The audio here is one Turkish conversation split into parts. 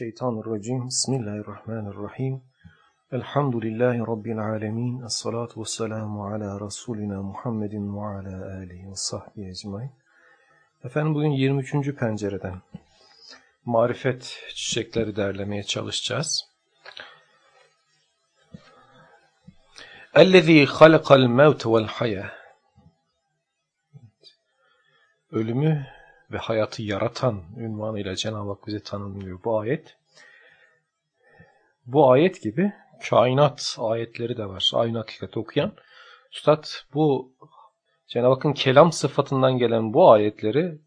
billahi mineşşeytanirracim. Bismillahirrahmanirrahim. Elhamdülillahi rabbil alamin. Essalatu vesselamu ala rasulina Muhammedin ve ala alihi ve sahbihi ecmaîn. Efendim bugün 23. pencereden marifet çiçekleri derlemeye çalışacağız. Halakal mevt vel hayâ. Ölümü ve hayatı yaratan ünvanıyla Cenab-ı Hak bize tanımlıyor bu ayet. Bu ayet gibi kainat ayetleri de var. Aynı hakikat okuyan. Üstad bu Cenab-ı Hakk'ın kelam sıfatından gelen bu ayetleri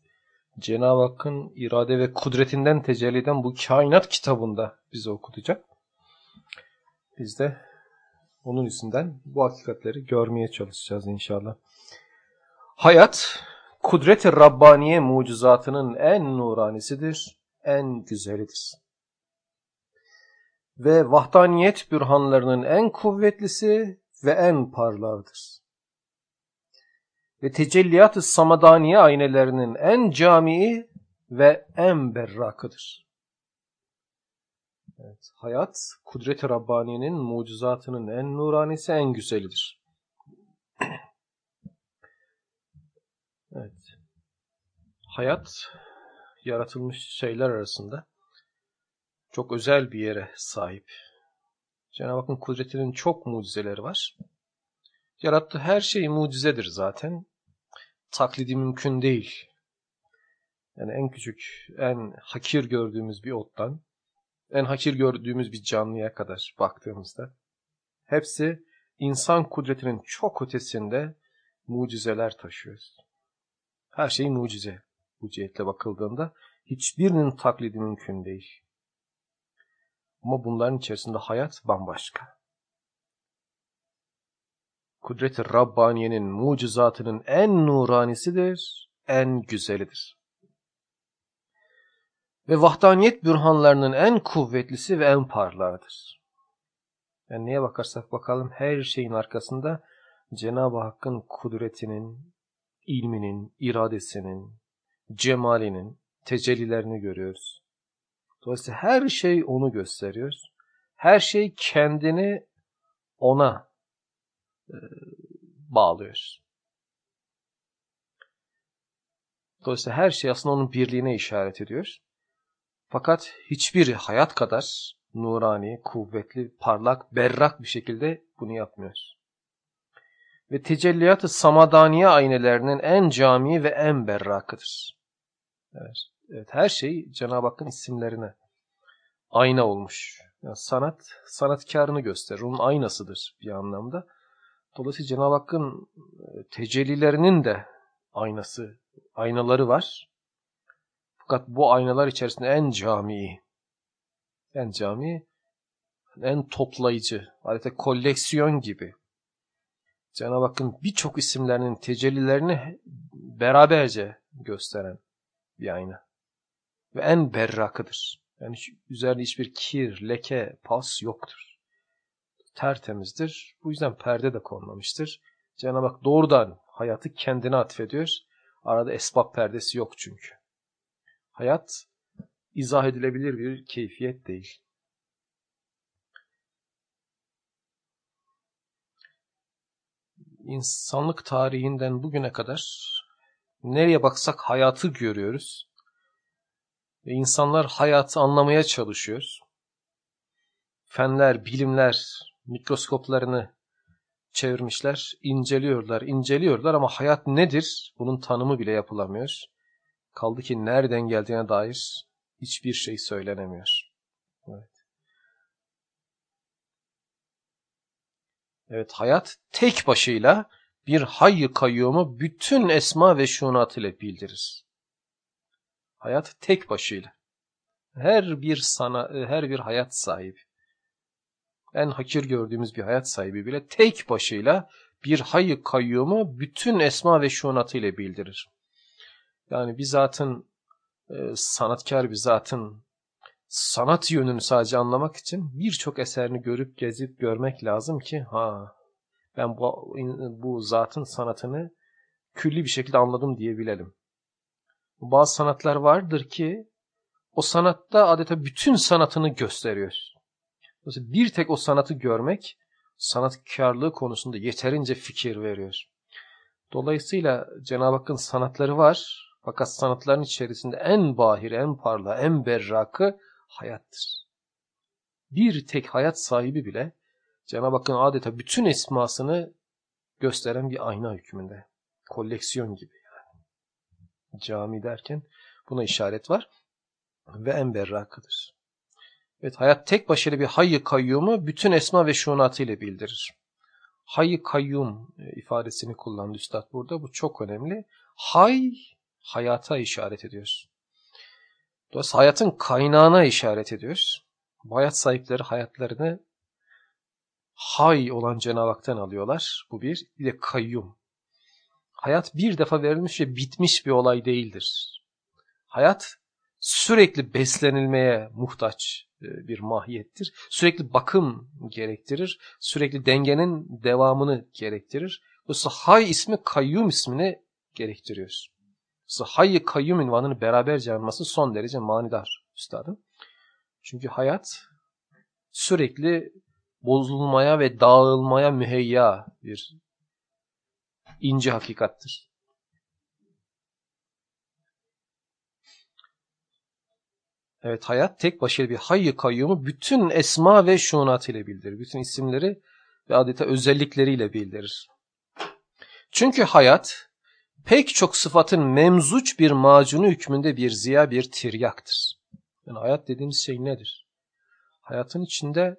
Cenab-ı Hakk'ın irade ve kudretinden tecelli eden bu kainat kitabında bize okutacak. Biz de onun yüzünden bu hakikatleri görmeye çalışacağız inşallah. Hayat, kudret-i Rabbaniye mucizatının en nuranisidir, en güzelidir. Ve vahdaniyet bürhanlarının en kuvvetlisi ve en parlağıdır. Ve tecelliyat-ı samadaniye aynelerinin en camii ve en berrakıdır. Evet, hayat, kudret-i Rabbaniye'nin mucizatının en nuranisi, en güzelidir. Hayat, yaratılmış şeyler arasında çok özel bir yere sahip. Cenab-ı Hakk'ın kudretinin çok mucizeleri var. Yarattığı her şey mucizedir zaten. Taklidi mümkün değil. Yani en küçük, en hakir gördüğümüz bir ottan, en hakir gördüğümüz bir canlıya kadar baktığımızda hepsi insan kudretinin çok ötesinde mucizeler taşıyoruz. Her şey mucize bu cihetle bakıldığında hiçbirinin taklidi mümkün değil. Ama bunların içerisinde hayat bambaşka. Kudret-i Rabbaniye'nin mucizatının en nuranisidir, en güzelidir. Ve vahdaniyet bürhanlarının en kuvvetlisi ve en parlağıdır. Yani neye bakarsak bakalım her şeyin arkasında Cenab-ı Hakk'ın kudretinin, ilminin, iradesinin, cemalinin tecellilerini görüyoruz. Dolayısıyla her şey onu gösteriyor. Her şey kendini ona e, bağlıyor. Dolayısıyla her şey aslında onun birliğine işaret ediyor. Fakat hiçbir hayat kadar nurani, kuvvetli, parlak, berrak bir şekilde bunu yapmıyor. Ve tecelliyat-ı samadaniye aynelerinin en cami ve en berrakıdır. Evet, evet her şey Cenab-ı Hakk'ın isimlerine ayna olmuş. Yani sanat, sanatkarını gösterir. Onun aynasıdır bir anlamda. Dolayısıyla Cenab-ı Hakk'ın tecellilerinin de aynası, aynaları var. Fakat bu aynalar içerisinde en camii, en cami, en toplayıcı, adeta koleksiyon gibi. Cenab-ı Hakk'ın birçok isimlerinin tecellilerini beraberce gösteren bir ayna. Ve en berrakıdır. Yani üzerinde hiçbir kir, leke, pas yoktur. Tertemizdir. Bu yüzden perde de konmamıştır. Cenab-ı Hak doğrudan hayatı kendine atfediyor. Arada esbab perdesi yok çünkü. Hayat izah edilebilir bir keyfiyet değil. İnsanlık tarihinden bugüne kadar nereye baksak hayatı görüyoruz. Ve insanlar hayatı anlamaya çalışıyor. Fenler, bilimler mikroskoplarını çevirmişler, inceliyorlar, inceliyorlar ama hayat nedir? Bunun tanımı bile yapılamıyor. Kaldı ki nereden geldiğine dair hiçbir şey söylenemiyor. Evet. Evet, hayat tek başıyla bir hayy kayyumu bütün esma ve şunat ile bildirir. Hayat tek başıyla. Her bir sana, her bir hayat sahibi. En hakir gördüğümüz bir hayat sahibi bile tek başıyla bir hayy kayyumu bütün esma ve şunatı ile bildirir. Yani bir zatın e, sanatkar bir zatın sanat yönünü sadece anlamak için birçok eserini görüp gezip görmek lazım ki ha ben bu, bu zatın sanatını külli bir şekilde anladım diyebilelim. Bazı sanatlar vardır ki o sanatta adeta bütün sanatını gösteriyor. Mesela bir tek o sanatı görmek sanatkarlığı konusunda yeterince fikir veriyor. Dolayısıyla Cenab-ı Hakk'ın sanatları var fakat sanatların içerisinde en bahir, en parla, en berrakı hayattır. Bir tek hayat sahibi bile Cenab-ı Hakk'ın adeta bütün esmasını gösteren bir ayna hükmünde. Koleksiyon gibi yani. Cami derken buna işaret var ve en berrakıdır. Evet hayat tek başına bir hayy kayyumu bütün esma ve şunatıyla bildirir. Hayy kayyum e, ifadesini kullandı Üstad burada. Bu çok önemli. Hay hayata işaret ediyor. Dolayısıyla hayatın kaynağına işaret ediyor. Bu hayat sahipleri hayatlarını hay olan Cenab-ı Hak'tan alıyorlar. Bu bir. Bir de kayyum. Hayat bir defa verilmiş ve bitmiş bir olay değildir. Hayat sürekli beslenilmeye muhtaç e, bir mahiyettir. Sürekli bakım gerektirir. Sürekli dengenin devamını gerektirir. Dolayısıyla hay ismi kayyum ismini gerektiriyor. Hayy kayyum ünvanını beraberce alması son derece manidar üstadım. Çünkü hayat sürekli bozulmaya ve dağılmaya müheyya bir ince hakikattir. Evet hayat tek başına bir hayy kayyumu bütün esma ve şunat ile bildirir. Bütün isimleri ve adeta özellikleriyle bildirir. Çünkü hayat pek çok sıfatın memzuç bir macunu hükmünde bir ziya bir tiryaktır. Yani hayat dediğimiz şey nedir? Hayatın içinde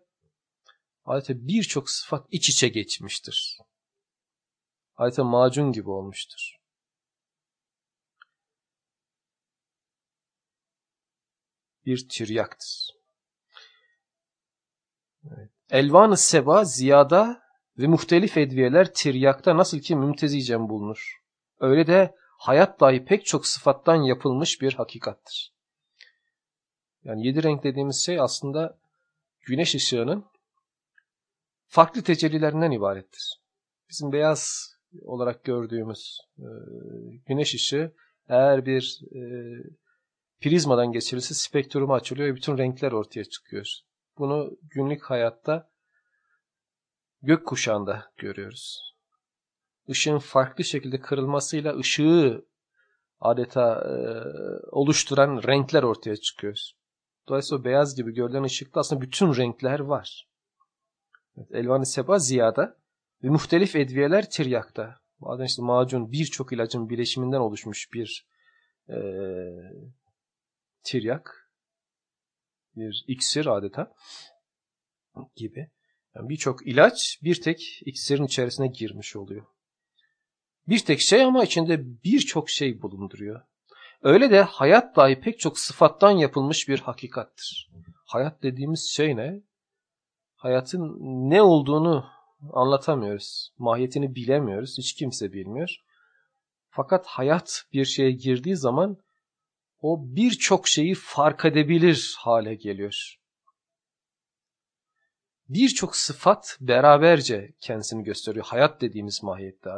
adeta birçok sıfat iç içe geçmiştir. Adeta macun gibi olmuştur. Bir tiryaktır. Evet. Elvan-ı seba ziyada ve muhtelif edviyeler tiryakta nasıl ki mümtezicen bulunur. Öyle de hayat dahi pek çok sıfattan yapılmış bir hakikattir. Yani yedi renk dediğimiz şey aslında güneş ışığının farklı tecellilerinden ibarettir. Bizim beyaz olarak gördüğümüz e, güneş ışığı eğer bir e, prizmadan geçirilse spektrumu açılıyor ve bütün renkler ortaya çıkıyor. Bunu günlük hayatta gök kuşağında görüyoruz. Işığın farklı şekilde kırılmasıyla ışığı adeta e, oluşturan renkler ortaya çıkıyor. Dolayısıyla beyaz gibi görülen ışıkta aslında bütün renkler var. Evet, Elvan-ı Seba ziyada ve muhtelif edviyeler tiryakta. Bazen işte macun birçok ilacın bileşiminden oluşmuş bir e, tiryak. Bir iksir adeta gibi. Yani birçok ilaç bir tek iksirin içerisine girmiş oluyor. Bir tek şey ama içinde birçok şey bulunduruyor. Öyle de hayat dahi pek çok sıfattan yapılmış bir hakikattir. Hayat dediğimiz şey ne? Hayatın ne olduğunu anlatamıyoruz. Mahiyetini bilemiyoruz. Hiç kimse bilmiyor. Fakat hayat bir şeye girdiği zaman o birçok şeyi fark edebilir hale geliyor. Birçok sıfat beraberce kendisini gösteriyor. Hayat dediğimiz mahiyette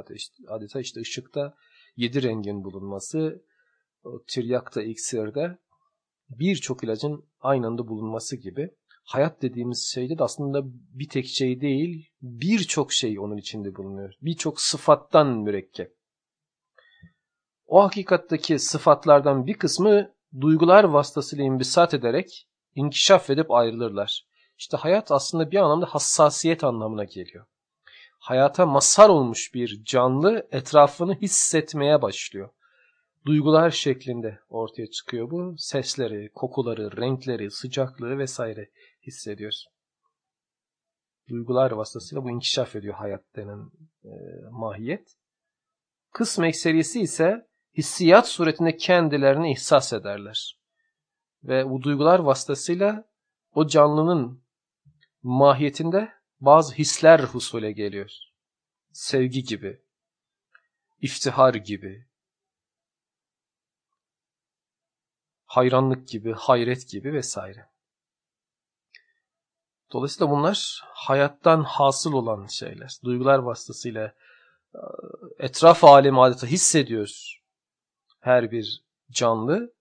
adeta işte ışıkta yedi rengin bulunması, tiryakta, iksirde birçok ilacın aynı anda bulunması gibi hayat dediğimiz şeyde de aslında bir tek şey değil, birçok şey onun içinde bulunuyor. Birçok sıfattan mürekkep. O hakikatteki sıfatlardan bir kısmı duygular vasıtasıyla imbisat ederek inkişaf edip ayrılırlar. İşte hayat aslında bir anlamda hassasiyet anlamına geliyor. Hayata mazhar olmuş bir canlı etrafını hissetmeye başlıyor duygular şeklinde ortaya çıkıyor bu. Sesleri, kokuları, renkleri, sıcaklığı vesaire hissediyoruz. Duygular vasıtasıyla bu inkişaf ediyor hayat denen e, mahiyet. Kısm ekserisi ise hissiyat suretinde kendilerini ihsas ederler. Ve bu duygular vasıtasıyla o canlının mahiyetinde bazı hisler husule geliyor. Sevgi gibi, iftihar gibi, hayranlık gibi, hayret gibi vesaire. Dolayısıyla bunlar hayattan hasıl olan şeyler. Duygular vasıtasıyla etraf alemi adeta hissediyor her bir canlı.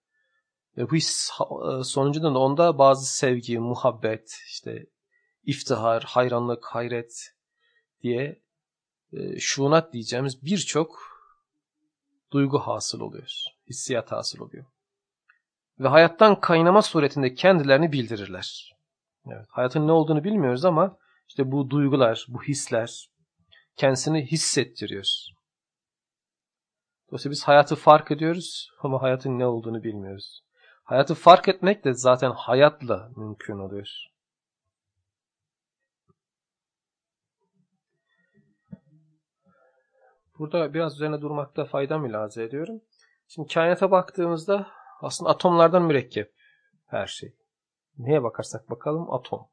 Ve bu his e, sonucunda da onda bazı sevgi, muhabbet, işte iftihar, hayranlık, hayret diye e, şunat diyeceğimiz birçok duygu hasıl oluyor. Hissiyat hasıl oluyor. Ve hayattan kaynama suretinde kendilerini bildirirler. Evet, hayatın ne olduğunu bilmiyoruz ama işte bu duygular, bu hisler kendisini hissettiriyor. Dolayısıyla biz hayatı fark ediyoruz ama hayatın ne olduğunu bilmiyoruz. Hayatı fark etmek de zaten hayatla mümkün oluyor. Burada biraz üzerine durmakta fayda mülaze ediyorum. Şimdi kainata baktığımızda aslında atomlardan mürekkep her şey. Neye bakarsak bakalım atom.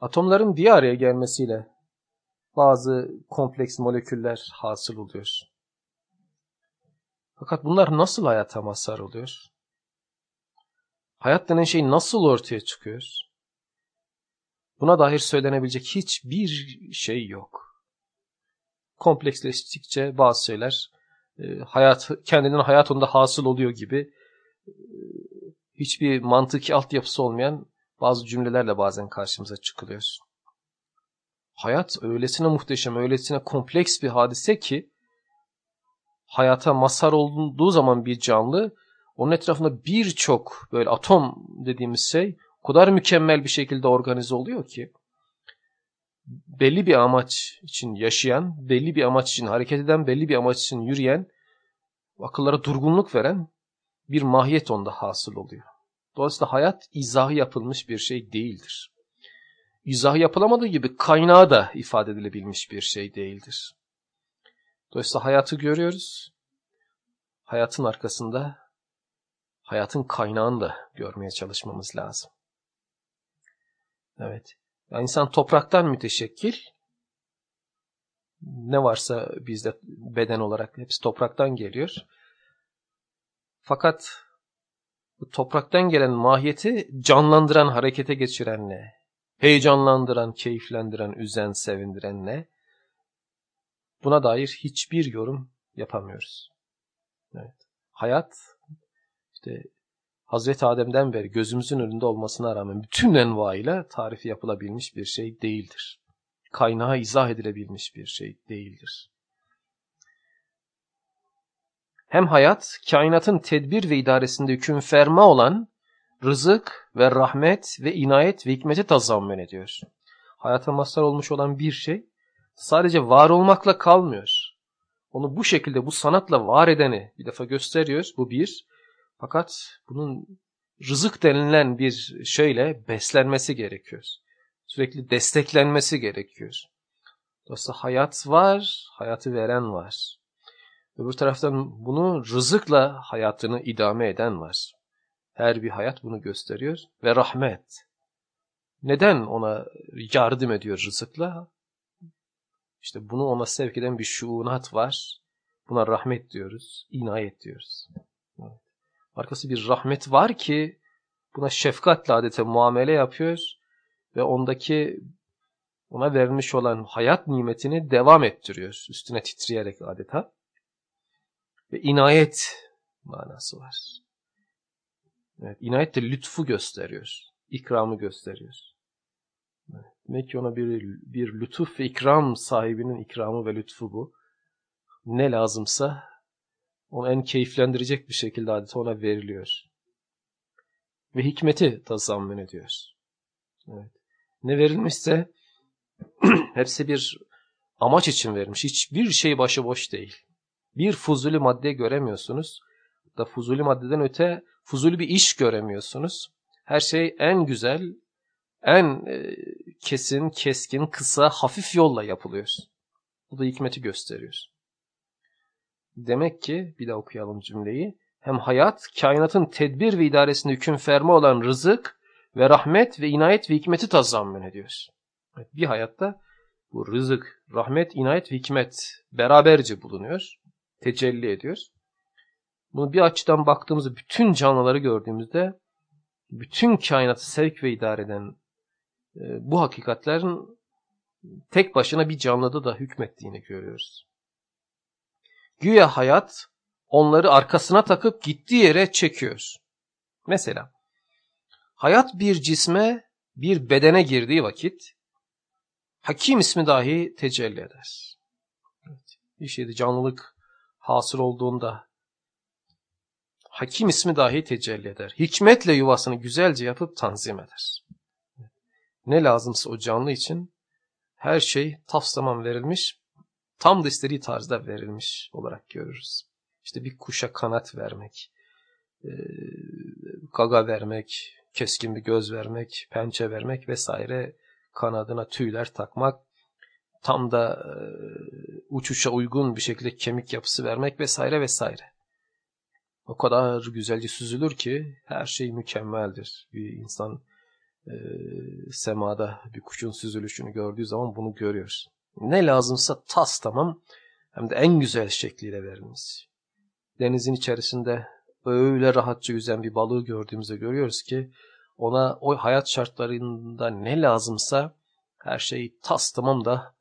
Atomların bir araya gelmesiyle bazı kompleks moleküller hasıl oluyor. Fakat bunlar nasıl hayata mazhar oluyor? Hayat denen şey nasıl ortaya çıkıyor? Buna dair söylenebilecek hiçbir şey yok. Kompleksleştikçe bazı şeyler e, hayat kendinin hayatında hasıl oluyor gibi e, hiçbir mantıki altyapısı olmayan bazı cümlelerle bazen karşımıza çıkılıyor. Hayat öylesine muhteşem, öylesine kompleks bir hadise ki hayata mazhar olduğu zaman bir canlı onun etrafında birçok böyle atom dediğimiz şey o kadar mükemmel bir şekilde organize oluyor ki belli bir amaç için yaşayan, belli bir amaç için hareket eden, belli bir amaç için yürüyen, akıllara durgunluk veren bir mahiyet onda hasıl oluyor. Dolayısıyla hayat izahı yapılmış bir şey değildir. İzahı yapılamadığı gibi kaynağı da ifade edilebilmiş bir şey değildir. Dolayısıyla hayatı görüyoruz. Hayatın arkasında hayatın kaynağını da görmeye çalışmamız lazım. Evet. Yani insan topraktan müteşekkil. Ne varsa bizde beden olarak hepsi topraktan geliyor. Fakat bu topraktan gelen mahiyeti canlandıran, harekete geçiren ne? Heyecanlandıran, keyiflendiren, üzen, sevindiren ne? Buna dair hiçbir yorum yapamıyoruz. Evet. Hayat işte Hazreti Adem'den beri gözümüzün önünde olmasına rağmen bütün envaiyle tarifi yapılabilmiş bir şey değildir. Kaynağı izah edilebilmiş bir şey değildir. Hem hayat, kainatın tedbir ve idaresinde hüküm ferma olan rızık ve rahmet ve inayet ve hikmeti tazammen ediyor. Hayata mazhar olmuş olan bir şey sadece var olmakla kalmıyor. Onu bu şekilde bu sanatla var edeni bir defa gösteriyor. Bu bir. Fakat bunun rızık denilen bir şeyle beslenmesi gerekiyor. Sürekli desteklenmesi gerekiyor. Dolayısıyla hayat var, hayatı veren var. Öbür taraftan bunu rızıkla hayatını idame eden var. Her bir hayat bunu gösteriyor. Ve rahmet. Neden ona yardım ediyor rızıkla? İşte bunu ona sevk eden bir şuunat var. Buna rahmet diyoruz, inayet diyoruz. Arkası bir rahmet var ki buna şefkatle adete muamele yapıyor ve ondaki ona verilmiş olan hayat nimetini devam ettiriyor. Üstüne titreyerek adeta. Ve inayet manası var. Evet, inayet de lütfu gösteriyor. ikramı gösteriyor. Evet, demek ki ona bir, bir lütuf ve ikram sahibinin ikramı ve lütfu bu. Ne lazımsa onu en keyiflendirecek bir şekilde adeta ona veriliyor. Ve hikmeti tazammen ediyor. Evet. Ne verilmişse hepsi bir amaç için verilmiş. Hiçbir şey başıboş değil. Bir fuzuli madde göremiyorsunuz. Da fuzuli maddeden öte fuzuli bir iş göremiyorsunuz. Her şey en güzel, en e, kesin, keskin, kısa, hafif yolla yapılıyor. Bu da hikmeti gösteriyor. Demek ki bir daha okuyalım cümleyi. Hem hayat, kainatın tedbir ve idaresinde hüküm ferma olan rızık ve rahmet ve inayet ve hikmeti tazammen ediyoruz. Evet, bir hayatta bu rızık, rahmet, inayet ve hikmet beraberce bulunuyor, tecelli ediyor. Bunu bir açıdan baktığımızda bütün canlıları gördüğümüzde bütün kainatı sevk ve idare eden e, bu hakikatlerin tek başına bir canlıda da hükmettiğini görüyoruz. Güya hayat onları arkasına takıp gittiği yere çekiyor. Mesela hayat bir cisme, bir bedene girdiği vakit Hakim ismi dahi tecelli eder. Evet. Bir şeyde canlılık hasıl olduğunda Hakim ismi dahi tecelli eder. Hikmetle yuvasını güzelce yapıp tanzim eder. Ne lazımsa o canlı için her şey tafsaman verilmiş, tam da istediği tarzda verilmiş olarak görürüz. İşte bir kuşa kanat vermek, e, gaga vermek, keskin bir göz vermek, pençe vermek vesaire, kanadına tüyler takmak, tam da e, uçuşa uygun bir şekilde kemik yapısı vermek vesaire vesaire. O kadar güzelce süzülür ki her şey mükemmeldir. Bir insan e, semada bir kuşun süzülüşünü gördüğü zaman bunu görüyoruz. Ne lazımsa tas tamam hem de en güzel şekliyle verilmiş. Denizin içerisinde öyle rahatça yüzen bir balığı gördüğümüzde görüyoruz ki ona o hayat şartlarında ne lazımsa her şey tas tamam da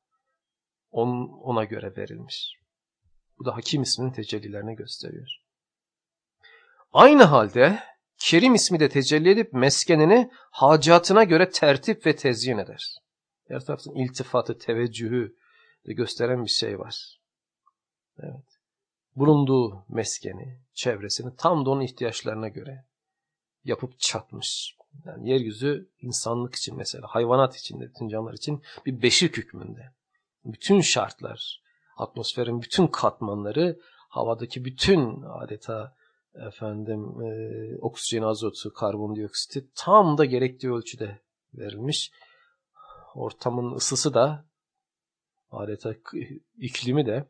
on, ona göre verilmiş. Bu da Hakim isminin tecellilerini gösteriyor. Aynı halde Kerim ismi de tecelli edip meskenini hacatına göre tertip ve tezyin eder. Her taraftan iltifatı, teveccühü de gösteren bir şey var. Evet. Bulunduğu meskeni, çevresini tam da onun ihtiyaçlarına göre yapıp çatmış. Yani yeryüzü insanlık için mesela, hayvanat için de, bütün canlılar için bir beşik hükmünde. Bütün şartlar, atmosferin bütün katmanları, havadaki bütün adeta efendim e, oksijen, azotu, karbondioksiti tam da gerektiği ölçüde verilmiş. Ortamın ısısı da adeta iklimi de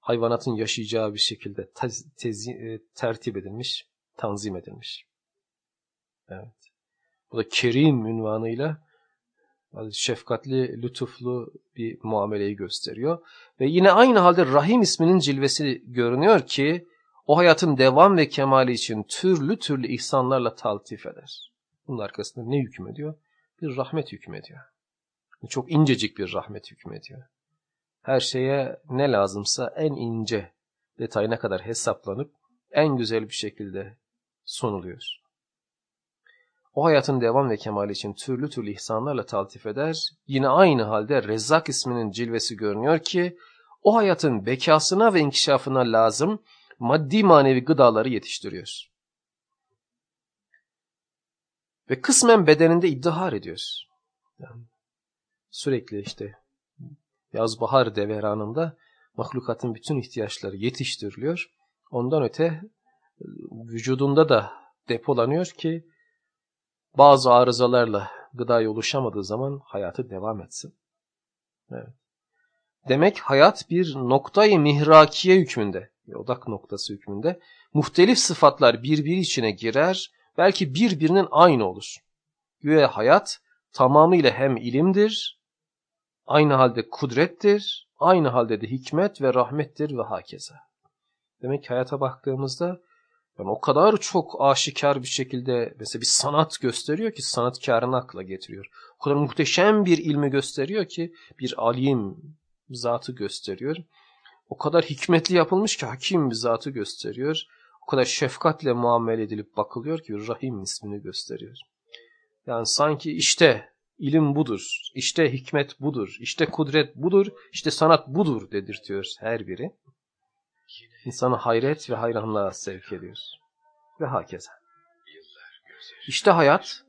hayvanatın yaşayacağı bir şekilde tez, tez, e, tertip edilmiş, tanzim edilmiş. Evet. Bu da Kerim ünvanıyla şefkatli, lütuflu bir muameleyi gösteriyor. Ve yine aynı halde Rahim isminin cilvesi görünüyor ki o hayatın devam ve kemali için türlü türlü ihsanlarla taltif eder. Bunun arkasında ne hükmediyor? Bir rahmet hükmediyor. Çok incecik bir rahmet hükmediyor. Her şeye ne lazımsa en ince detayına kadar hesaplanıp en güzel bir şekilde sunuluyor. O hayatın devam ve kemali için türlü türlü ihsanlarla taltif eder. Yine aynı halde Rezzak isminin cilvesi görünüyor ki o hayatın bekasına ve inkişafına lazım maddi manevi gıdaları yetiştiriyor. Ve kısmen bedeninde iddihar ediyor. Yani sürekli işte yaz bahar devranında mahlukatın bütün ihtiyaçları yetiştiriliyor. Ondan öte vücudunda da depolanıyor ki bazı arızalarla gıdaya oluşamadığı zaman hayatı devam etsin. Evet. Demek hayat bir noktayı mihrakiye hükmünde odak noktası hükmünde muhtelif sıfatlar birbiri içine girer, belki birbirinin aynı olur. Güya hayat tamamıyla hem ilimdir, aynı halde kudrettir, aynı halde de hikmet ve rahmettir ve hakeza. Demek ki hayata baktığımızda yani o kadar çok aşikar bir şekilde mesela bir sanat gösteriyor ki sanatkarını akla getiriyor. O kadar muhteşem bir ilmi gösteriyor ki bir alim zatı gösteriyor o kadar hikmetli yapılmış ki hakim bir zatı gösteriyor. O kadar şefkatle muamele edilip bakılıyor ki Rahim ismini gösteriyor. Yani sanki işte ilim budur, işte hikmet budur, işte kudret budur, işte sanat budur dedirtiyor her biri. İnsanı hayret ve hayranlığa sevk ediyor. Ve hakeza. İşte hayat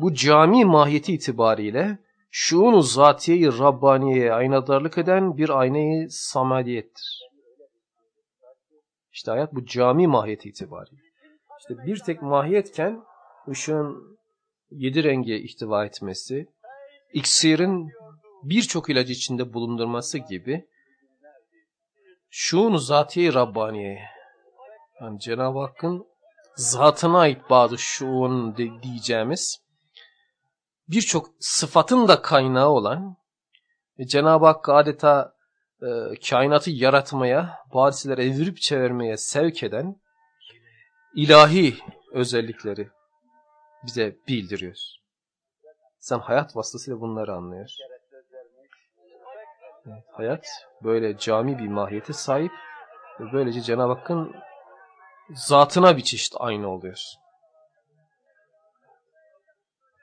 bu cami mahiyeti itibariyle şuunu zatiyeyi Rabbaniye'ye aynadarlık eden bir aynayı samadiyettir. İşte hayat bu cami mahiyeti itibariyle. İşte bir tek mahiyetken ışığın yedi renge ihtiva etmesi, iksirin birçok ilacı içinde bulundurması gibi şuunu zatiye Rabbaniye yani Cenab-ı Hakk'ın zatına ait bazı şuun diyeceğimiz birçok sıfatın da kaynağı olan Cenab-ı Hakk'ı adeta e, kainatı yaratmaya, badiselere evirip çevirmeye sevk eden ilahi özellikleri bize bildiriyor. Sen hayat vasıtasıyla bunları anlıyorsun. Hayat böyle cami bir mahiyete sahip ve böylece Cenab-ı Hakk'ın zatına bir çeşit aynı oluyor.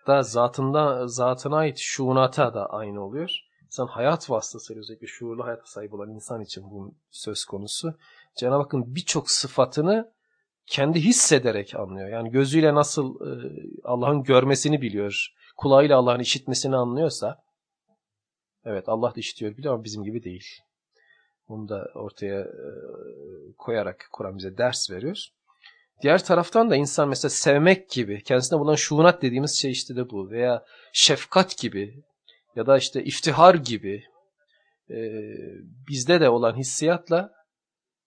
Da zatında, zatına ait şuunata da aynı oluyor. İnsan hayat vasıtasıyla özellikle şuurlu hayata sahip olan insan için bu söz konusu. Cenab-ı Hakk'ın birçok sıfatını kendi hissederek anlıyor. Yani gözüyle nasıl e, Allah'ın görmesini biliyor, kulağıyla Allah'ın işitmesini anlıyorsa, evet Allah da işitiyor biliyor ama bizim gibi değil. Bunu da ortaya e, koyarak Kur'an bize ders veriyor. Diğer taraftan da insan mesela sevmek gibi, kendisine bulunan şuunat dediğimiz şey işte de bu. Veya şefkat gibi ya da işte iftihar gibi e, bizde de olan hissiyatla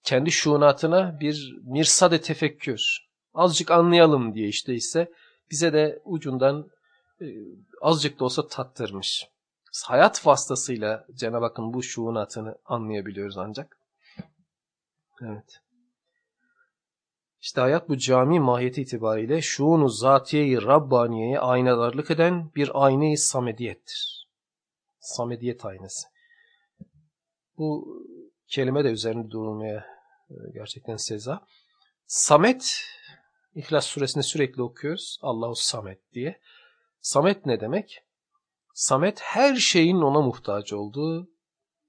kendi şuunatına bir mirsade tefekkür, azıcık anlayalım diye işte ise bize de ucundan e, azıcık da olsa tattırmış. Hayat vasıtasıyla Cenab-ı Hakk'ın bu şuunatını anlayabiliyoruz ancak. Evet. İşte hayat bu cami mahiyeti itibariyle şuunu zatiyeyi Rabbaniye'ye aynadarlık eden bir ayna-i samediyettir. Samediyet aynası. Bu kelime de üzerinde durulmaya e, gerçekten seza. Samet, İhlas suresinde sürekli okuyoruz. Allahu Samet diye. Samet ne demek? Samet her şeyin ona muhtaç olduğu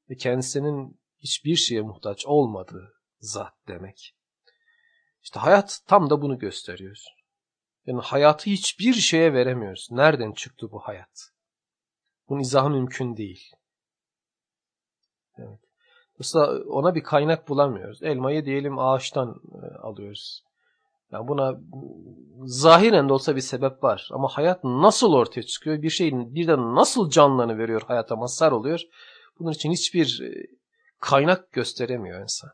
ve kendisinin hiçbir şeye muhtaç olmadığı zat demek. İşte hayat tam da bunu gösteriyor. Yani hayatı hiçbir şeye veremiyoruz. Nereden çıktı bu hayat? Bunun izahı mümkün değil. Evet. Mesela ona bir kaynak bulamıyoruz. Elmayı diyelim ağaçtan e, alıyoruz. Yani buna zahiren de olsa bir sebep var. Ama hayat nasıl ortaya çıkıyor? Bir şeyin birden nasıl canlarını veriyor hayata mazhar oluyor? Bunun için hiçbir e, kaynak gösteremiyor insan.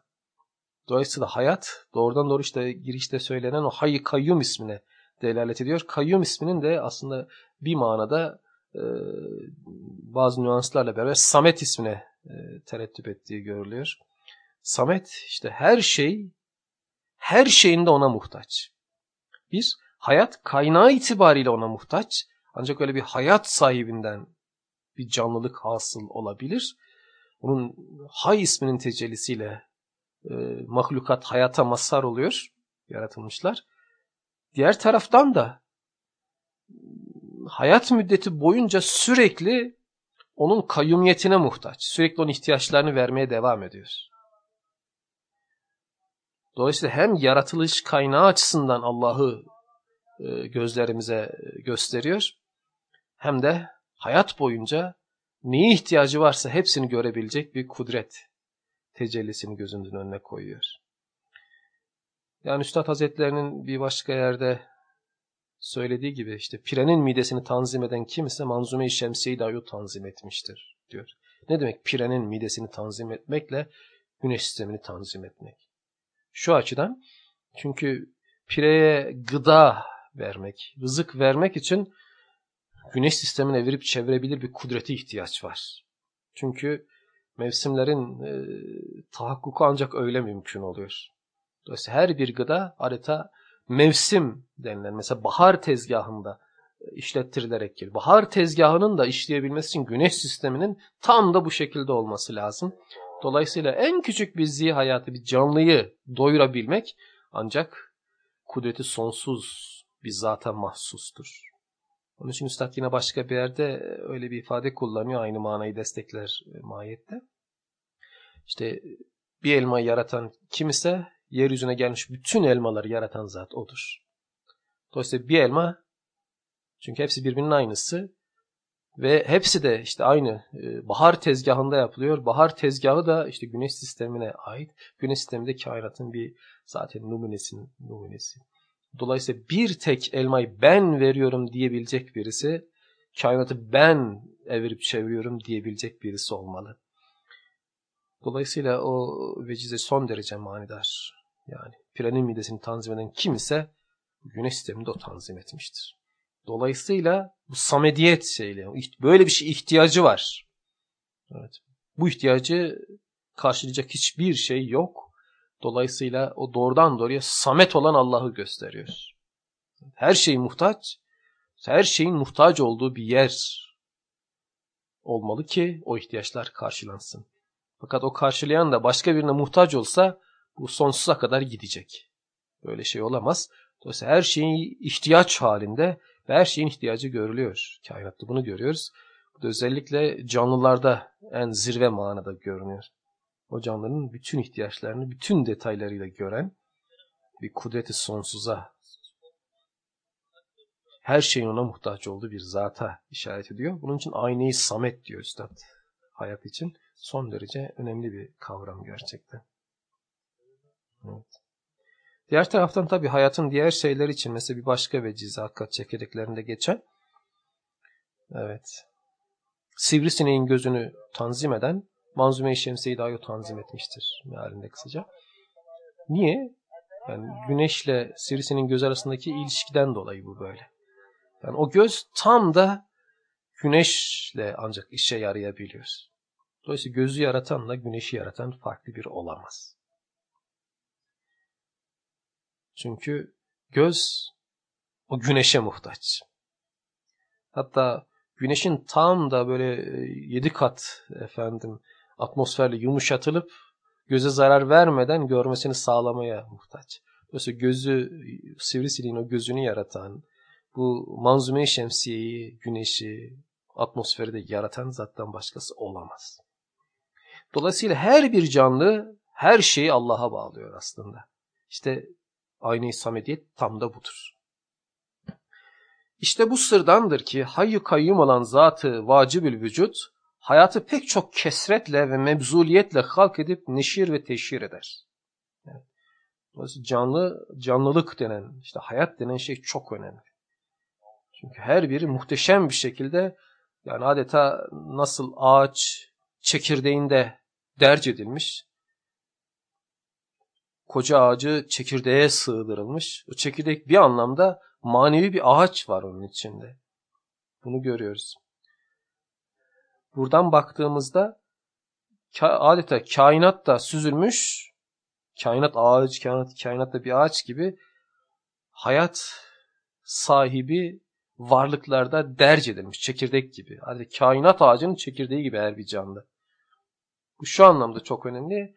Dolayısıyla hayat doğrudan doğru işte girişte söylenen o hayy kayyum ismine delalet ediyor. Kayyum isminin de aslında bir manada e, bazı nüanslarla beraber Samet ismine e, terettüp ettiği görülüyor. Samet işte her şey her şeyinde ona muhtaç. Bir, hayat kaynağı itibariyle ona muhtaç. Ancak öyle bir hayat sahibinden bir canlılık hasıl olabilir. Onun Hay isminin tecellisiyle e, mahlukat hayata mazhar oluyor, yaratılmışlar. Diğer taraftan da hayat müddeti boyunca sürekli onun kayyumiyetine muhtaç. Sürekli onun ihtiyaçlarını vermeye devam ediyor. Dolayısıyla hem yaratılış kaynağı açısından Allah'ı e, gözlerimize gösteriyor hem de hayat boyunca neye ihtiyacı varsa hepsini görebilecek bir kudret tecellisini gözümüzün önüne koyuyor. Yani Üstad Hazretlerinin bir başka yerde söylediği gibi işte pirenin midesini tanzim eden kimse manzume-i şemsiyeyi dahi tanzim etmiştir diyor. Ne demek pirenin midesini tanzim etmekle güneş sistemini tanzim etmek? Şu açıdan çünkü pireye gıda vermek, rızık vermek için güneş sistemine evirip çevirebilir bir kudreti ihtiyaç var. Çünkü mevsimlerin e, tahakkuku ancak öyle mümkün oluyor. Dolayısıyla her bir gıda adeta mevsim denilen mesela bahar tezgahında e, işlettirilerek gelir. Bahar tezgahının da işleyebilmesi için güneş sisteminin tam da bu şekilde olması lazım. Dolayısıyla en küçük bir zihi hayatı, bir canlıyı doyurabilmek ancak kudreti sonsuz bir zata mahsustur. Onun için Üstad yine başka bir yerde öyle bir ifade kullanıyor. Aynı manayı destekler e, mahiyette. İşte bir elmayı yaratan kim ise yeryüzüne gelmiş bütün elmaları yaratan zat odur. Dolayısıyla bir elma çünkü hepsi birbirinin aynısı ve hepsi de işte aynı e, bahar tezgahında yapılıyor. Bahar tezgahı da işte güneş sistemine ait. Güneş sisteminde kainatın bir zaten numunesinin numunesi. Dolayısıyla bir tek elmayı ben veriyorum diyebilecek birisi, kainatı ben evirip çeviriyorum diyebilecek birisi olmalı. Dolayısıyla o vecize son derece manidar. Yani pirenin midesini tanzim eden kim ise güneş sisteminde o tanzim etmiştir. Dolayısıyla bu samediyet şeyle böyle bir şey ihtiyacı var. Evet. Bu ihtiyacı karşılayacak hiçbir şey yok. Dolayısıyla o doğrudan doğruya samet olan Allah'ı gösteriyor. Her şey muhtaç, her şeyin muhtaç olduğu bir yer. olmalı ki o ihtiyaçlar karşılansın. Fakat o karşılayan da başka birine muhtaç olsa bu sonsuza kadar gidecek. Böyle şey olamaz. Dolayısıyla her şeyin ihtiyaç halinde ve her şeyin ihtiyacı görülüyor. Kainatta bunu görüyoruz. Bu da özellikle canlılarda en zirve manada görünüyor. O canlıların bütün ihtiyaçlarını bütün detaylarıyla gören bir kudreti sonsuza her şeyin ona muhtaç olduğu bir zata işaret ediyor. Bunun için aynayı samet diyor Üstad hayat için. Son derece önemli bir kavram gerçekten. Evet. Diğer taraftan tabii hayatın diğer şeyler için mesela bir başka vecize hakikat çekirdeklerinde geçen evet sivrisineğin gözünü tanzim eden Manzume-i Şemsiye'yi dahi tanzim etmiştir mealinde kısaca. Niye? Yani güneşle sivrisineğin göz arasındaki ilişkiden dolayı bu böyle. Yani o göz tam da güneşle ancak işe yarayabiliyor. Dolayısıyla gözü yaratanla güneşi yaratan farklı bir olamaz. Çünkü göz o güneşe muhtaç. Hatta güneşin tam da böyle e, yedi kat efendim atmosferle yumuşatılıp göze zarar vermeden görmesini sağlamaya muhtaç. Dolayısıyla gözü, sivrisineğin o gözünü yaratan, bu manzume şemsiyeyi, güneşi, atmosferi de yaratan zattan başkası olamaz. Dolayısıyla her bir canlı her şeyi Allah'a bağlıyor aslında. İşte aynı samediyet tam da budur. İşte bu sırdandır ki hayyu kayyum olan zatı vacibül vücut, hayatı pek çok kesretle ve mebzuliyetle halk edip neşir ve teşhir eder. Dolayısıyla canlı, canlılık denen, işte hayat denen şey çok önemli. Çünkü her biri muhteşem bir şekilde yani adeta nasıl ağaç çekirdeğinde derc edilmiş, koca ağacı çekirdeğe sığdırılmış. O çekirdek bir anlamda manevi bir ağaç var onun içinde. Bunu görüyoruz. Buradan baktığımızda adeta kainat da süzülmüş, kainat ağaç, kainat, kainat da bir ağaç gibi hayat sahibi varlıklarda derc edilmiş, çekirdek gibi. Adeta kainat ağacının çekirdeği gibi her bir canlı. Bu şu anlamda çok önemli.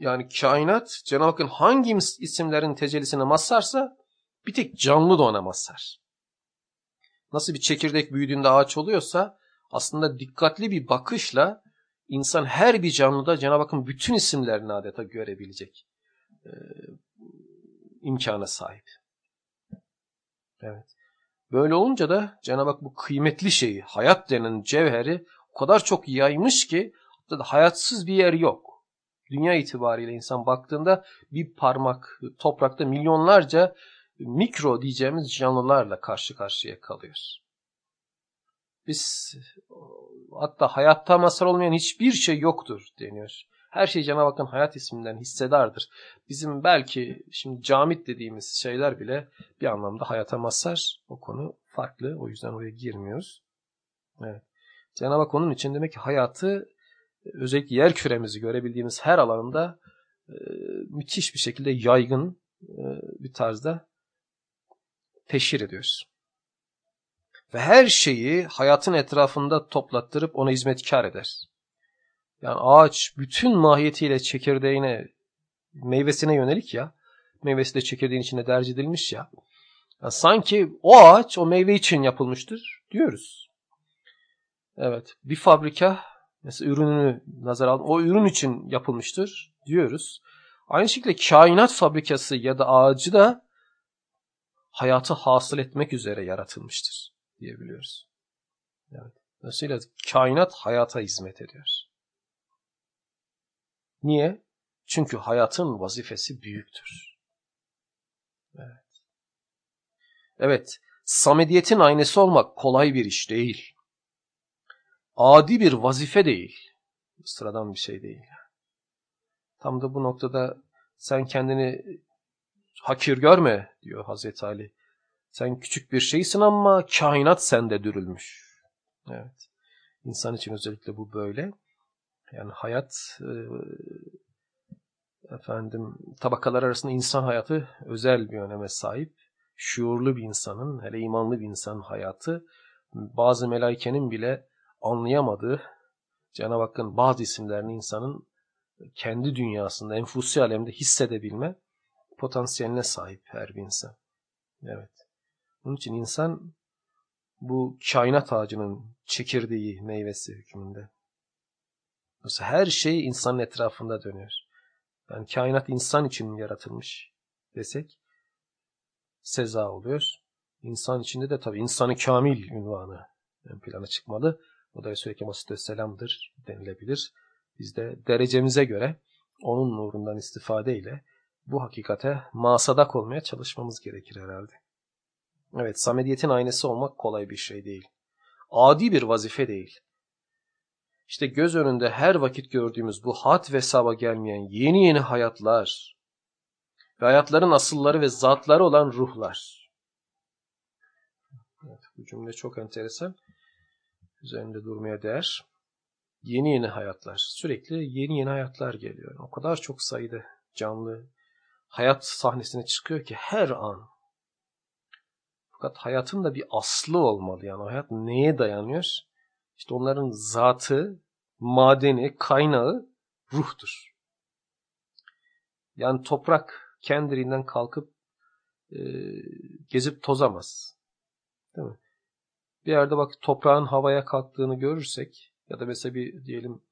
Yani kainat Cenab-ı Hakk'ın hangi isimlerin tecellisine mazharsa bir tek canlı da ona mazhar. Nasıl bir çekirdek büyüdüğünde ağaç oluyorsa aslında dikkatli bir bakışla insan her bir canlıda Cenab-ı Hakk'ın bütün isimlerini adeta görebilecek e, imkana sahip. Evet. Böyle olunca da Cenab-ı Hak bu kıymetli şeyi, hayat denen cevheri o kadar çok yaymış ki hayatsız bir yer yok. Dünya itibariyle insan baktığında bir parmak toprakta milyonlarca mikro diyeceğimiz canlılarla karşı karşıya kalıyoruz. Biz hatta hayatta mazhar olmayan hiçbir şey yoktur deniyor. Her şey Cenab-ı Hakk'ın hayat isminden hissedardır. Bizim belki şimdi camit dediğimiz şeyler bile bir anlamda hayata mazhar. O konu farklı. O yüzden oraya girmiyoruz. Evet. Cenab-ı Hak onun için demek ki hayatı özellikle yer küremizi görebildiğimiz her alanda e, müthiş bir şekilde yaygın e, bir tarzda teşhir ediyoruz. Ve her şeyi hayatın etrafında toplattırıp ona hizmetkar eder. Yani ağaç bütün mahiyetiyle çekirdeğine, meyvesine yönelik ya. Meyvesi de çekirdeğin içine derc edilmiş ya. Yani sanki o ağaç o meyve için yapılmıştır diyoruz. Evet bir fabrika mesela ürününü nazar alın o ürün için yapılmıştır diyoruz. Aynı şekilde kainat fabrikası ya da ağacı da hayatı hasıl etmek üzere yaratılmıştır diyebiliyoruz. Evet. Dolayısıyla kainat hayata hizmet ediyor. Niye? Çünkü hayatın vazifesi büyüktür. Evet. Evet, samediyetin aynesi olmak kolay bir iş değil. Adi bir vazife değil. Sıradan bir şey değil. Tam da bu noktada sen kendini hakir görme diyor Hazreti Ali. Sen küçük bir şeysin ama kainat sende dürülmüş. Evet. İnsan için özellikle bu böyle. Yani hayat e, efendim tabakalar arasında insan hayatı özel bir öneme sahip. Şuurlu bir insanın, hele imanlı bir insanın hayatı bazı melaikenin bile anlayamadığı Cenab-ı Hakk'ın bazı isimlerini insanın kendi dünyasında, enfusi alemde hissedebilme potansiyeline sahip her bir insan. Evet. Bunun için insan bu kainat ağacının çekirdeği, meyvesi hükmünde. Mesela her şey insanın etrafında dönüyor. Yani kainat insan için yaratılmış desek seza oluyor. İnsan içinde de tabii insanı kamil ünvanı ön plana çıkmalı. O da Resulü Ekrem Aleyhisselam'dır denilebilir. Biz de derecemize göre onun nurundan istifade ile bu hakikate masadak olmaya çalışmamız gerekir herhalde. Evet, samediyetin aynası olmak kolay bir şey değil. Adi bir vazife değil. İşte göz önünde her vakit gördüğümüz bu hat ve hesaba gelmeyen yeni yeni hayatlar ve hayatların asılları ve zatları olan ruhlar. Evet, bu cümle çok enteresan. Üzerinde durmaya değer. Yeni yeni hayatlar. Sürekli yeni yeni hayatlar geliyor. O kadar çok sayıda canlı hayat sahnesine çıkıyor ki her an. Fakat hayatın da bir aslı olmalı. Yani hayat neye dayanıyor? İşte onların zatı, madeni, kaynağı ruhtur. Yani toprak kendiliğinden kalkıp e, gezip tozamaz. Değil mi? Bir yerde bak toprağın havaya kalktığını görürsek ya da mesela bir diyelim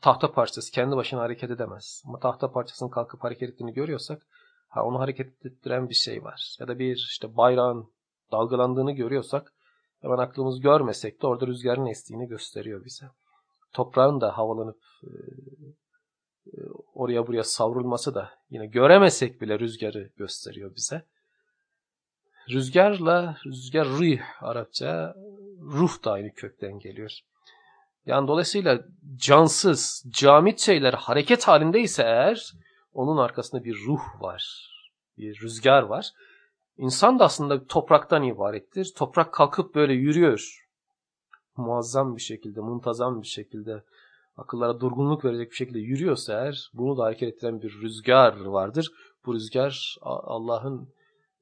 tahta parçası kendi başına hareket edemez. Ama tahta parçasının kalkıp hareket ettiğini görüyorsak ha onu hareket ettiren bir şey var. Ya da bir işte bayrağın dalgalandığını görüyorsak hemen aklımız görmesek de orada rüzgarın estiğini gösteriyor bize. Toprağın da havalanıp e, e, oraya buraya savrulması da yine göremesek bile rüzgarı gösteriyor bize. Rüzgarla, rüzgar rih Arapça, ruh da aynı kökten geliyor. Yani dolayısıyla cansız, camit şeyler hareket halindeyse eğer onun arkasında bir ruh var, bir rüzgar var. İnsan da aslında topraktan ibarettir. Toprak kalkıp böyle yürüyor. Muazzam bir şekilde, muntazam bir şekilde, akıllara durgunluk verecek bir şekilde yürüyorsa eğer bunu da hareket ettiren bir rüzgar vardır. Bu rüzgar Allah'ın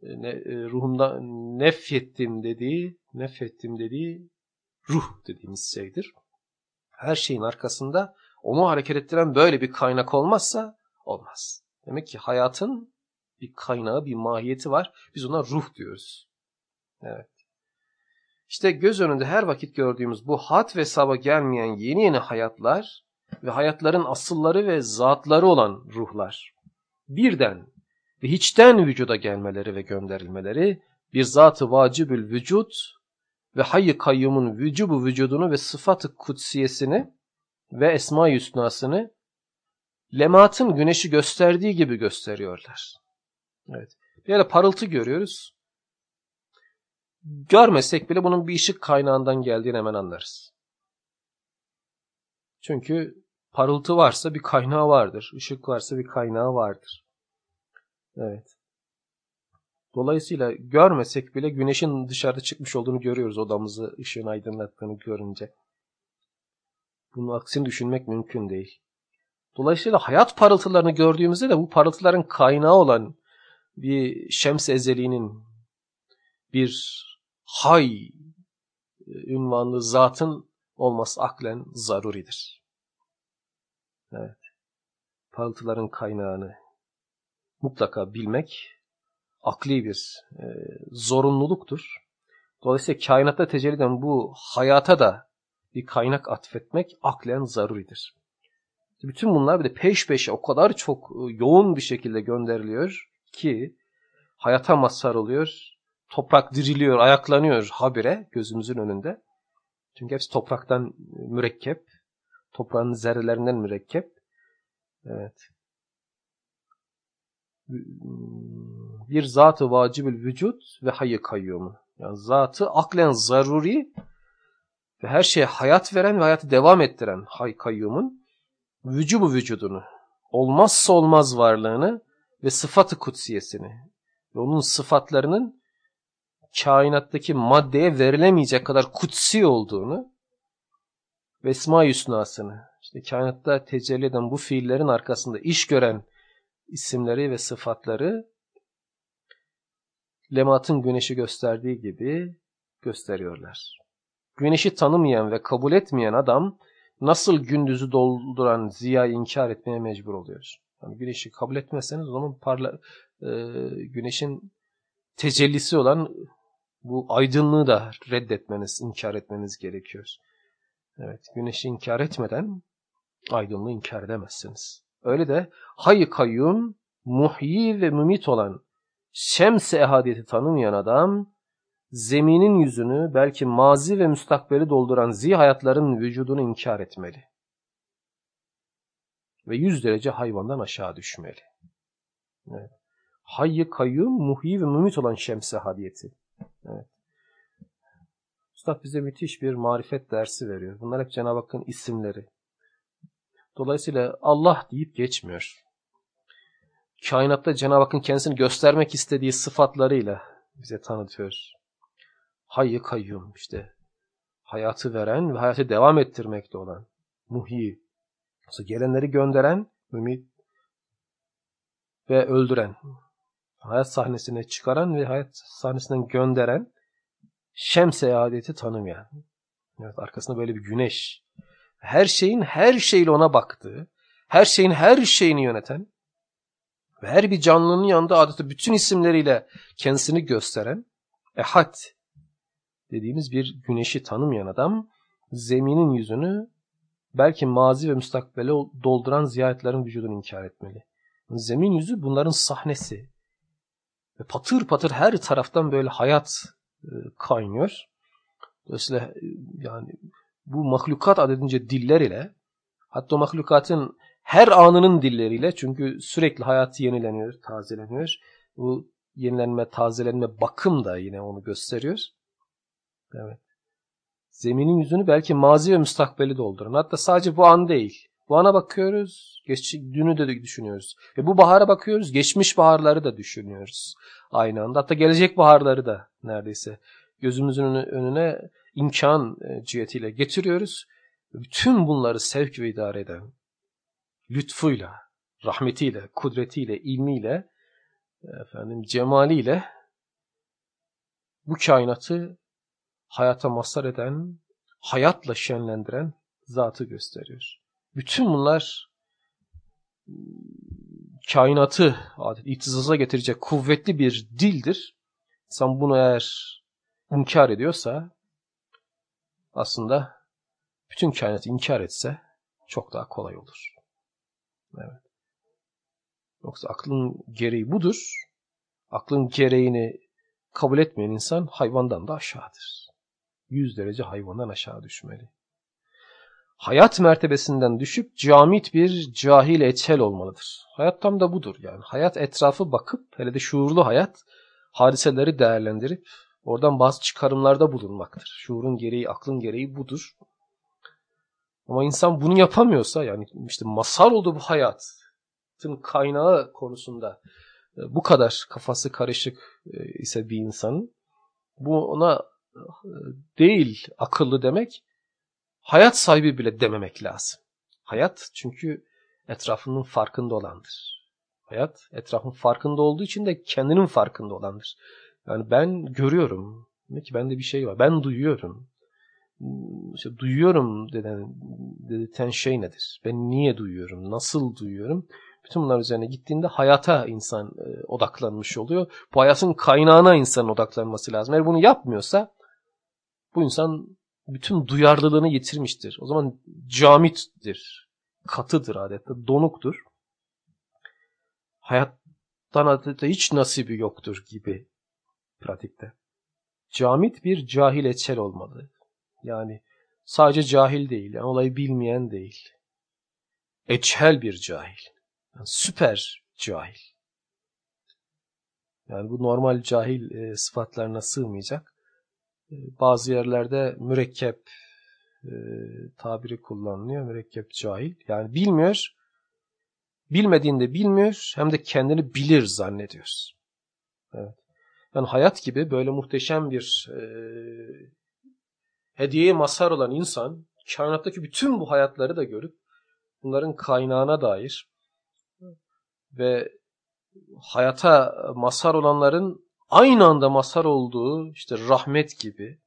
ne, e, ruhumda nefrettim dediği, nefrettim dediği ruh dediğimiz şeydir. Her şeyin arkasında onu hareket ettiren böyle bir kaynak olmazsa olmaz. Demek ki hayatın bir kaynağı, bir mahiyeti var. Biz ona ruh diyoruz. Evet. İşte göz önünde her vakit gördüğümüz bu hat ve saba gelmeyen yeni yeni hayatlar ve hayatların asılları ve zatları olan ruhlar birden ve hiçten vücuda gelmeleri ve gönderilmeleri bir zatı vacibül vücut ve hayy kayyumun vücubu vücudunu ve sıfatı kutsiyesini ve esma-i hüsnasını lematın güneşi gösterdiği gibi gösteriyorlar. Evet. Bir yerde parıltı görüyoruz. Görmesek bile bunun bir ışık kaynağından geldiğini hemen anlarız. Çünkü parıltı varsa bir kaynağı vardır. Işık varsa bir kaynağı vardır. Evet. Dolayısıyla görmesek bile güneşin dışarıda çıkmış olduğunu görüyoruz odamızı ışığın aydınlattığını görünce. Bunun aksini düşünmek mümkün değil. Dolayısıyla hayat parıltılarını gördüğümüzde de bu parıltıların kaynağı olan bir şems ezeliğinin bir hay e, ünvanlı zatın olması aklen zaruridir. Evet. Parıltıların kaynağını mutlaka bilmek akli bir e, zorunluluktur. Dolayısıyla kainatta tecelli eden bu hayata da bir kaynak atfetmek aklen zaruridir. Bütün bunlar bir de peş peşe o kadar çok e, yoğun bir şekilde gönderiliyor ki hayata mazhar oluyor. Toprak diriliyor, ayaklanıyor habire gözümüzün önünde. Çünkü hepsi topraktan mürekkep. Toprağın zerrelerinden mürekkep. Evet. Bir zatı vacibül vücut ve hayy kayyumu. Yani zatı aklen zaruri ve her şeye hayat veren ve hayatı devam ettiren hay kayyumun vücubu vücudunu, olmazsa olmaz varlığını ve sıfatı kutsiyesini ve onun sıfatlarının kainattaki maddeye verilemeyecek kadar kutsi olduğunu ve esma hüsnasını, işte kainatta tecelli eden bu fiillerin arkasında iş gören isimleri ve sıfatları Lemat'ın güneşi gösterdiği gibi gösteriyorlar. Güneşi tanımayan ve kabul etmeyen adam nasıl gündüzü dolduran ziyayı inkar etmeye mecbur oluyor. Yani güneşi kabul etmezseniz onun parla, e, güneşin tecellisi olan bu aydınlığı da reddetmeniz, inkar etmeniz gerekiyor. Evet, güneşi inkar etmeden aydınlığı inkar edemezsiniz. Öyle de hayy kayyum, muhyi ve mümit olan şems-i ehadiyeti tanımayan adam, zeminin yüzünü belki mazi ve müstakbeli dolduran zi hayatların vücudunu inkar etmeli. Ve yüz derece hayvandan aşağı düşmeli. Evet. Hayy kayyum, muhyi ve mümit olan şems-i ehadiyeti. Evet. Üstad bize müthiş bir marifet dersi veriyor. Bunlar hep Cenab-ı Hakk'ın isimleri. Dolayısıyla Allah deyip geçmiyor. Kainatta Cenab-ı Hakk'ın kendisini göstermek istediği sıfatlarıyla bize tanıtıyor. Hayy kayyum işte hayatı veren ve hayatı devam ettirmekte olan muhyi. Gelenleri gönderen, mümit ve öldüren. Hayat sahnesine çıkaran ve hayat sahnesinden gönderen şems-i adeti tanımayan. Evet, arkasında böyle bir güneş. Her şeyin her şeyle ona baktığı, her şeyin her şeyini yöneten ve her bir canlının yanında adeta bütün isimleriyle kendisini gösteren Ehad dediğimiz bir güneşi tanımayan adam zeminin yüzünü belki mazi ve müstakbele dolduran ziyaretlerin vücudunu inkar etmeli. Zemin yüzü bunların sahnesi. Ve patır patır her taraftan böyle hayat e, kaynıyor. Dolayısıyla e, yani bu mahlukat adedince diller ile hatta mahlukatın her anının dilleriyle çünkü sürekli hayatı yenileniyor, tazeleniyor. Bu yenilenme, tazelenme, bakım da yine onu gösteriyor. Evet. Zeminin yüzünü belki mazi ve müstakbeli dolduran. Hatta sadece bu an değil. Bu ana bakıyoruz, geç, dünü de düşünüyoruz. Ve bu bahara bakıyoruz, geçmiş baharları da düşünüyoruz aynı anda. Hatta gelecek baharları da neredeyse gözümüzün önüne imkan e, cihetiyle getiriyoruz. Bütün bunları sevk ve idare eden, lütfuyla, rahmetiyle, kudretiyle, ilmiyle, efendim cemaliyle bu kainatı hayata mazhar eden, hayatla şenlendiren zatı gösteriyor. Bütün bunlar kainatı adet itizaza getirecek kuvvetli bir dildir. İnsan bunu eğer inkar ediyorsa aslında bütün kainatı inkar etse çok daha kolay olur. Evet. Yoksa aklın gereği budur. Aklın gereğini kabul etmeyen insan hayvandan da aşağıdır. Yüz derece hayvandan aşağı düşmeli hayat mertebesinden düşüp camit bir cahil eçel olmalıdır. Hayat tam da budur yani. Hayat etrafı bakıp hele de şuurlu hayat hadiseleri değerlendirip oradan bazı çıkarımlarda bulunmaktır. Şuurun gereği, aklın gereği budur. Ama insan bunu yapamıyorsa yani işte masal oldu bu hayatın kaynağı konusunda e, bu kadar kafası karışık e, ise bir insanın bu ona e, değil akıllı demek hayat sahibi bile dememek lazım. Hayat çünkü etrafının farkında olandır. Hayat etrafın farkında olduğu için de kendinin farkında olandır. Yani ben görüyorum. Ne ki bende bir şey var. Ben duyuyorum. İşte duyuyorum deden, dediten şey nedir? Ben niye duyuyorum? Nasıl duyuyorum? Bütün bunlar üzerine gittiğinde hayata insan e, odaklanmış oluyor. Bu hayatın kaynağına insan odaklanması lazım. Eğer bunu yapmıyorsa bu insan bütün duyarlılığını yitirmiştir. O zaman camittir, katıdır adeta, donuktur. Hayattan adeta hiç nasibi yoktur gibi pratikte. Camit bir cahil etçel olmalı. Yani sadece cahil değil, yani olayı bilmeyen değil. Eçhel bir cahil. Yani süper cahil. Yani bu normal cahil e, sıfatlarına sığmayacak. Ee, bazı yerlerde mürekkep e, tabiri kullanılıyor. Mürekkep cahil. Yani bilmiyor. Bilmediğinde bilmiyor. Hem de kendini bilir zannediyor. Evet. Yani hayat gibi böyle muhteşem bir e, hediyeye mazhar olan insan kainattaki bütün bu hayatları da görüp bunların kaynağına dair ve hayata mazhar olanların aynı anda mazhar olduğu işte rahmet gibi,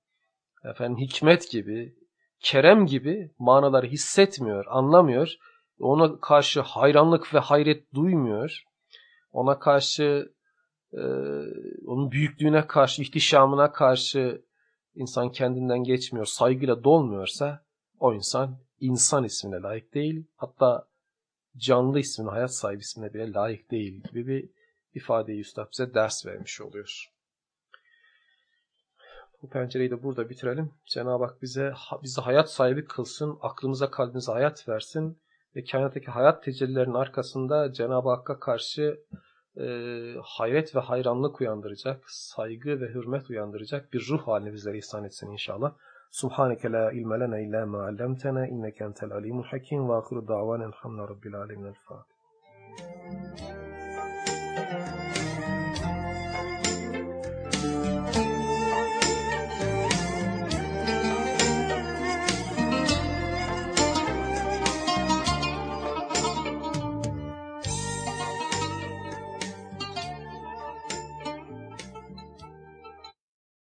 efendim hikmet gibi, kerem gibi manaları hissetmiyor, anlamıyor. Ona karşı hayranlık ve hayret duymuyor. Ona karşı e, onun büyüklüğüne karşı, ihtişamına karşı insan kendinden geçmiyor, saygıyla dolmuyorsa o insan insan ismine layık değil. Hatta canlı ismine, hayat sahibi ismine bile layık değil gibi bir ifadeyi Üstad bize ders vermiş oluyor. Bu pencereyi de burada bitirelim. Cenab-ı Hak bize bizi hayat sahibi kılsın, aklımıza kalbimize hayat versin ve kainattaki hayat tecellilerinin arkasında Cenab-ı Hakk'a karşı e, hayret ve hayranlık uyandıracak, saygı ve hürmet uyandıracak bir ruh halini bizlere ihsan etsin inşallah. Subhaneke la ilme lena illa ma allamtena inneke entel alimul hakim ve ahiru davanen hamdülillahi rabbil Fatiha.